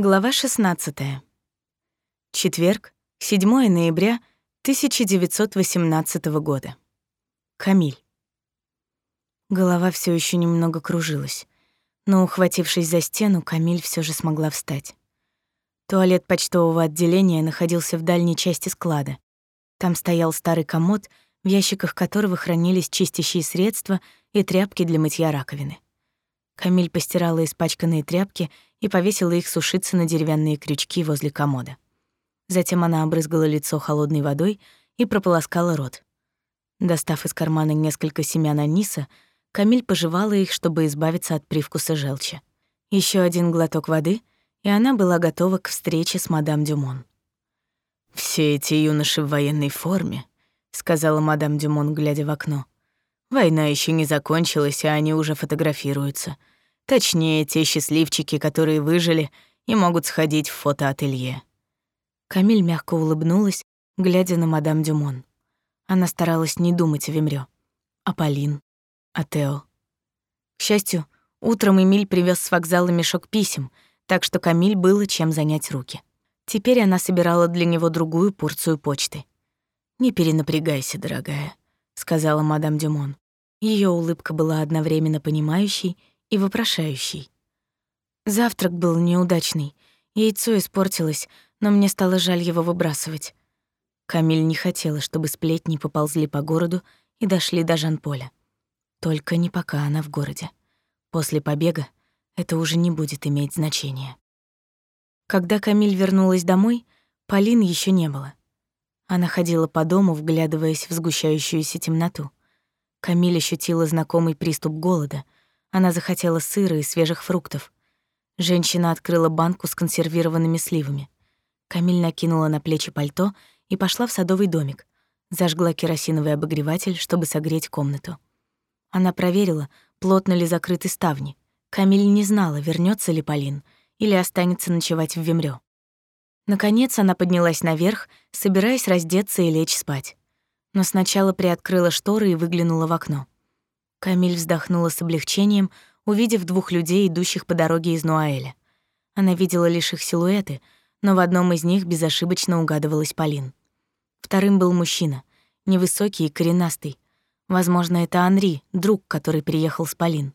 Глава 16. Четверг, 7 ноября 1918 года. Камиль. Голова все еще немного кружилась, но, ухватившись за стену, Камиль все же смогла встать. Туалет почтового отделения находился в дальней части склада. Там стоял старый комод, в ящиках которого хранились чистящие средства и тряпки для мытья раковины. Камиль постирала испачканные тряпки и повесила их сушиться на деревянные крючки возле комода. Затем она обрызгала лицо холодной водой и прополоскала рот. Достав из кармана несколько семян аниса, Камиль пожевала их, чтобы избавиться от привкуса желчи. Еще один глоток воды, и она была готова к встрече с мадам Дюмон. «Все эти юноши в военной форме», — сказала мадам Дюмон, глядя в окно. «Война еще не закончилась, а они уже фотографируются. Точнее, те счастливчики, которые выжили и могут сходить в фотоателье. Камиль мягко улыбнулась, глядя на мадам Дюмон. Она старалась не думать о Вимрё, о Полин, о Тео. К счастью, утром Эмиль привез с вокзала мешок писем, так что Камиль было чем занять руки. Теперь она собирала для него другую порцию почты. «Не перенапрягайся, дорогая», — сказала мадам Дюмон. Ее улыбка была одновременно понимающей и вопрошающий. Завтрак был неудачный. Яйцо испортилось, но мне стало жаль его выбрасывать. Камиль не хотела, чтобы сплетни поползли по городу и дошли до Жан-Поля. Только не пока она в городе. После побега это уже не будет иметь значения. Когда Камиль вернулась домой, Полин еще не было. Она ходила по дому, вглядываясь в сгущающуюся темноту. Камиль ощутила знакомый приступ голода — она захотела сыра и свежих фруктов. Женщина открыла банку с консервированными сливами. Камиль накинула на плечи пальто и пошла в садовый домик. Зажгла керосиновый обогреватель, чтобы согреть комнату. Она проверила, плотно ли закрыты ставни. Камиль не знала, вернется ли Полин или останется ночевать в Вемрё. Наконец она поднялась наверх, собираясь раздеться и лечь спать. Но сначала приоткрыла шторы и выглянула в окно. Камиль вздохнула с облегчением, увидев двух людей, идущих по дороге из Нуаэля. Она видела лишь их силуэты, но в одном из них безошибочно угадывалась Полин. Вторым был мужчина, невысокий и коренастый. Возможно, это Анри, друг, который приехал с Полин.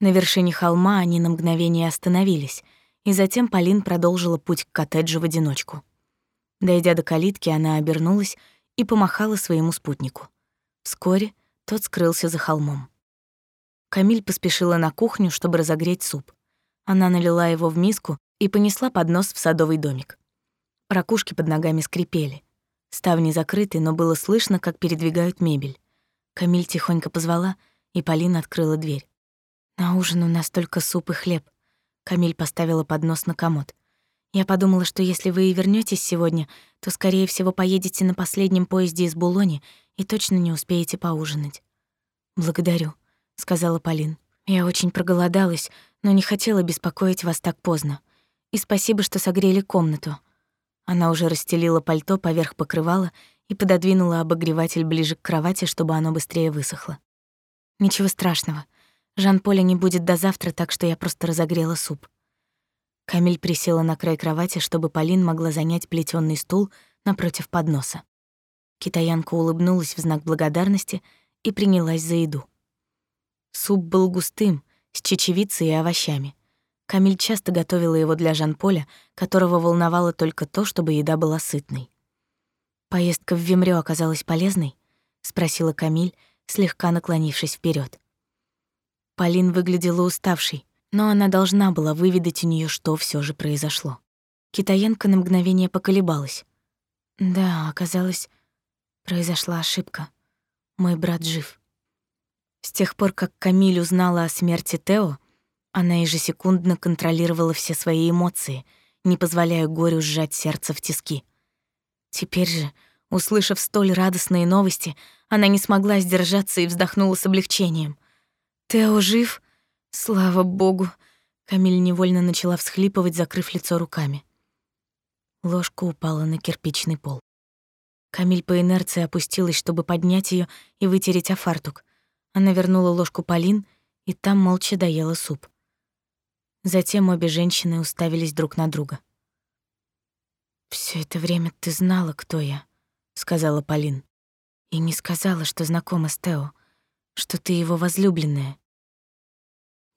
На вершине холма они на мгновение остановились, и затем Полин продолжила путь к коттеджу в одиночку. Дойдя до калитки, она обернулась и помахала своему спутнику. Вскоре тот скрылся за холмом. Камиль поспешила на кухню, чтобы разогреть суп. Она налила его в миску и понесла поднос в садовый домик. Ракушки под ногами скрипели. Ставни закрыты, но было слышно, как передвигают мебель. Камиль тихонько позвала, и Полина открыла дверь. «На ужин у нас только суп и хлеб». Камиль поставила поднос на комод. «Я подумала, что если вы и вернётесь сегодня, то, скорее всего, поедете на последнем поезде из Булони и точно не успеете поужинать». «Благодарю», — сказала Полин. «Я очень проголодалась, но не хотела беспокоить вас так поздно. И спасибо, что согрели комнату». Она уже расстелила пальто поверх покрывала и пододвинула обогреватель ближе к кровати, чтобы оно быстрее высохло. «Ничего страшного. Жан-Поля не будет до завтра, так что я просто разогрела суп». Камиль присела на край кровати, чтобы Полин могла занять плетёный стул напротив подноса. Китаянка улыбнулась в знак благодарности и принялась за еду. Суп был густым, с чечевицей и овощами. Камиль часто готовила его для Жан-Поля, которого волновало только то, чтобы еда была сытной. «Поездка в Вимрё оказалась полезной?» — спросила Камиль, слегка наклонившись вперед. Полин выглядела уставшей, но она должна была выведать у нее, что все же произошло. Китаянка на мгновение поколебалась. Да, оказалось, Произошла ошибка. Мой брат жив. С тех пор, как Камиль узнала о смерти Тео, она ежесекундно контролировала все свои эмоции, не позволяя горю сжать сердце в тиски. Теперь же, услышав столь радостные новости, она не смогла сдержаться и вздохнула с облегчением. «Тео жив? Слава богу!» Камиль невольно начала всхлипывать, закрыв лицо руками. Ложка упала на кирпичный пол. Камиль по инерции опустилась, чтобы поднять ее и вытереть о фартук. Она вернула ложку Полин, и там молча доела суп. Затем обе женщины уставились друг на друга. Все это время ты знала, кто я», — сказала Полин. «И не сказала, что знакома с Тео, что ты его возлюбленная».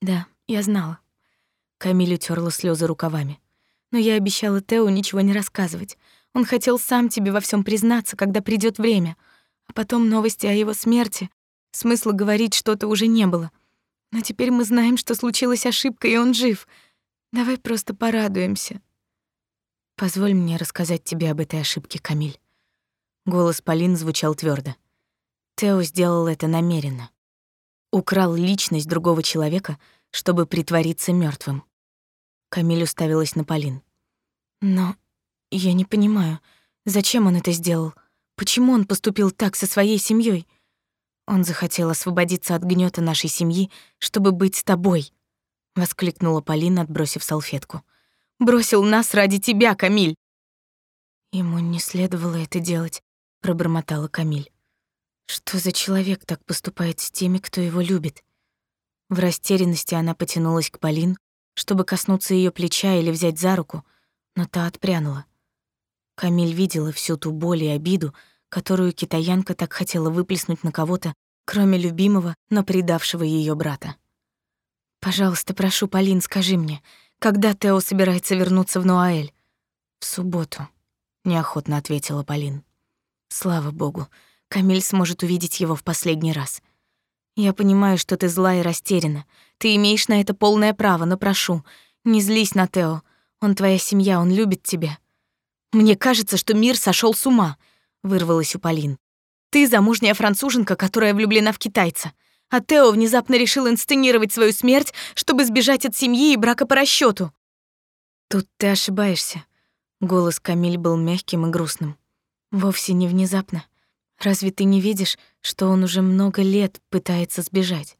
«Да, я знала». Камиль утерла слезы рукавами. «Но я обещала Тео ничего не рассказывать. Он хотел сам тебе во всем признаться, когда придет время. А потом новости о его смерти. Смысла говорить что-то уже не было. Но теперь мы знаем, что случилась ошибка, и он жив. Давай просто порадуемся». Позволь мне рассказать тебе об этой ошибке, Камиль. Голос Полин звучал твердо. Тео сделал это намеренно. Украл личность другого человека, чтобы притвориться мертвым. Камиль уставилась на Полин. Но я не понимаю, зачем он это сделал? Почему он поступил так со своей семьей? Он захотел освободиться от гнета нашей семьи, чтобы быть с тобой, воскликнула Полина, отбросив салфетку. Бросил нас ради тебя, Камиль. Ему не следовало это делать, пробормотала Камиль. Что за человек так поступает с теми, кто его любит? В растерянности она потянулась к Полин, чтобы коснуться ее плеча или взять за руку, но та отпрянула. Камиль видела всю ту боль и обиду, которую китаянка так хотела выплеснуть на кого-то, кроме любимого, но предавшего ее брата. «Пожалуйста, прошу, Полин, скажи мне, когда Тео собирается вернуться в Нуаэль? В субботу, неохотно ответила Полин. Слава богу, Камиль сможет увидеть его в последний раз. Я понимаю, что ты зла и растеряна. Ты имеешь на это полное право, но прошу, не злись на Тео. Он твоя семья, он любит тебя. Мне кажется, что мир сошел с ума, вырвалась у Полин. Ты замужняя француженка, которая влюблена в китайца а Тео внезапно решил инсценировать свою смерть, чтобы сбежать от семьи и брака по расчету. Тут ты ошибаешься. Голос Камиль был мягким и грустным. Вовсе не внезапно. Разве ты не видишь, что он уже много лет пытается сбежать?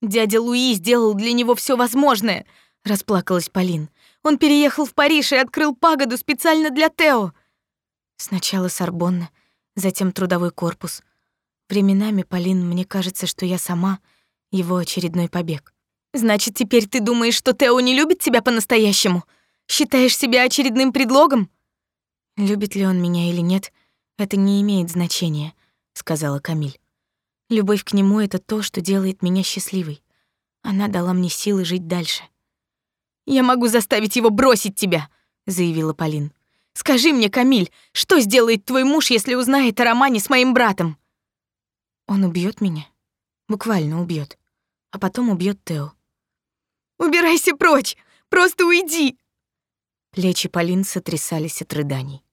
Дядя Луи сделал для него все возможное, расплакалась Полин. Он переехал в Париж и открыл пагоду специально для Тео. Сначала Сорбонна, затем трудовой корпус, Временами, Полин, мне кажется, что я сама его очередной побег. Значит, теперь ты думаешь, что Тео не любит тебя по-настоящему? Считаешь себя очередным предлогом? Любит ли он меня или нет, это не имеет значения, сказала Камиль. Любовь к нему это то, что делает меня счастливой. Она дала мне силы жить дальше. Я могу заставить его бросить тебя, заявила Полин. Скажи мне, Камиль, что сделает твой муж, если узнает о романе с моим братом? Он убьет меня. Буквально убьет, А потом убьет Тео. «Убирайся прочь! Просто уйди!» Плечи Полин сотрясались от рыданий.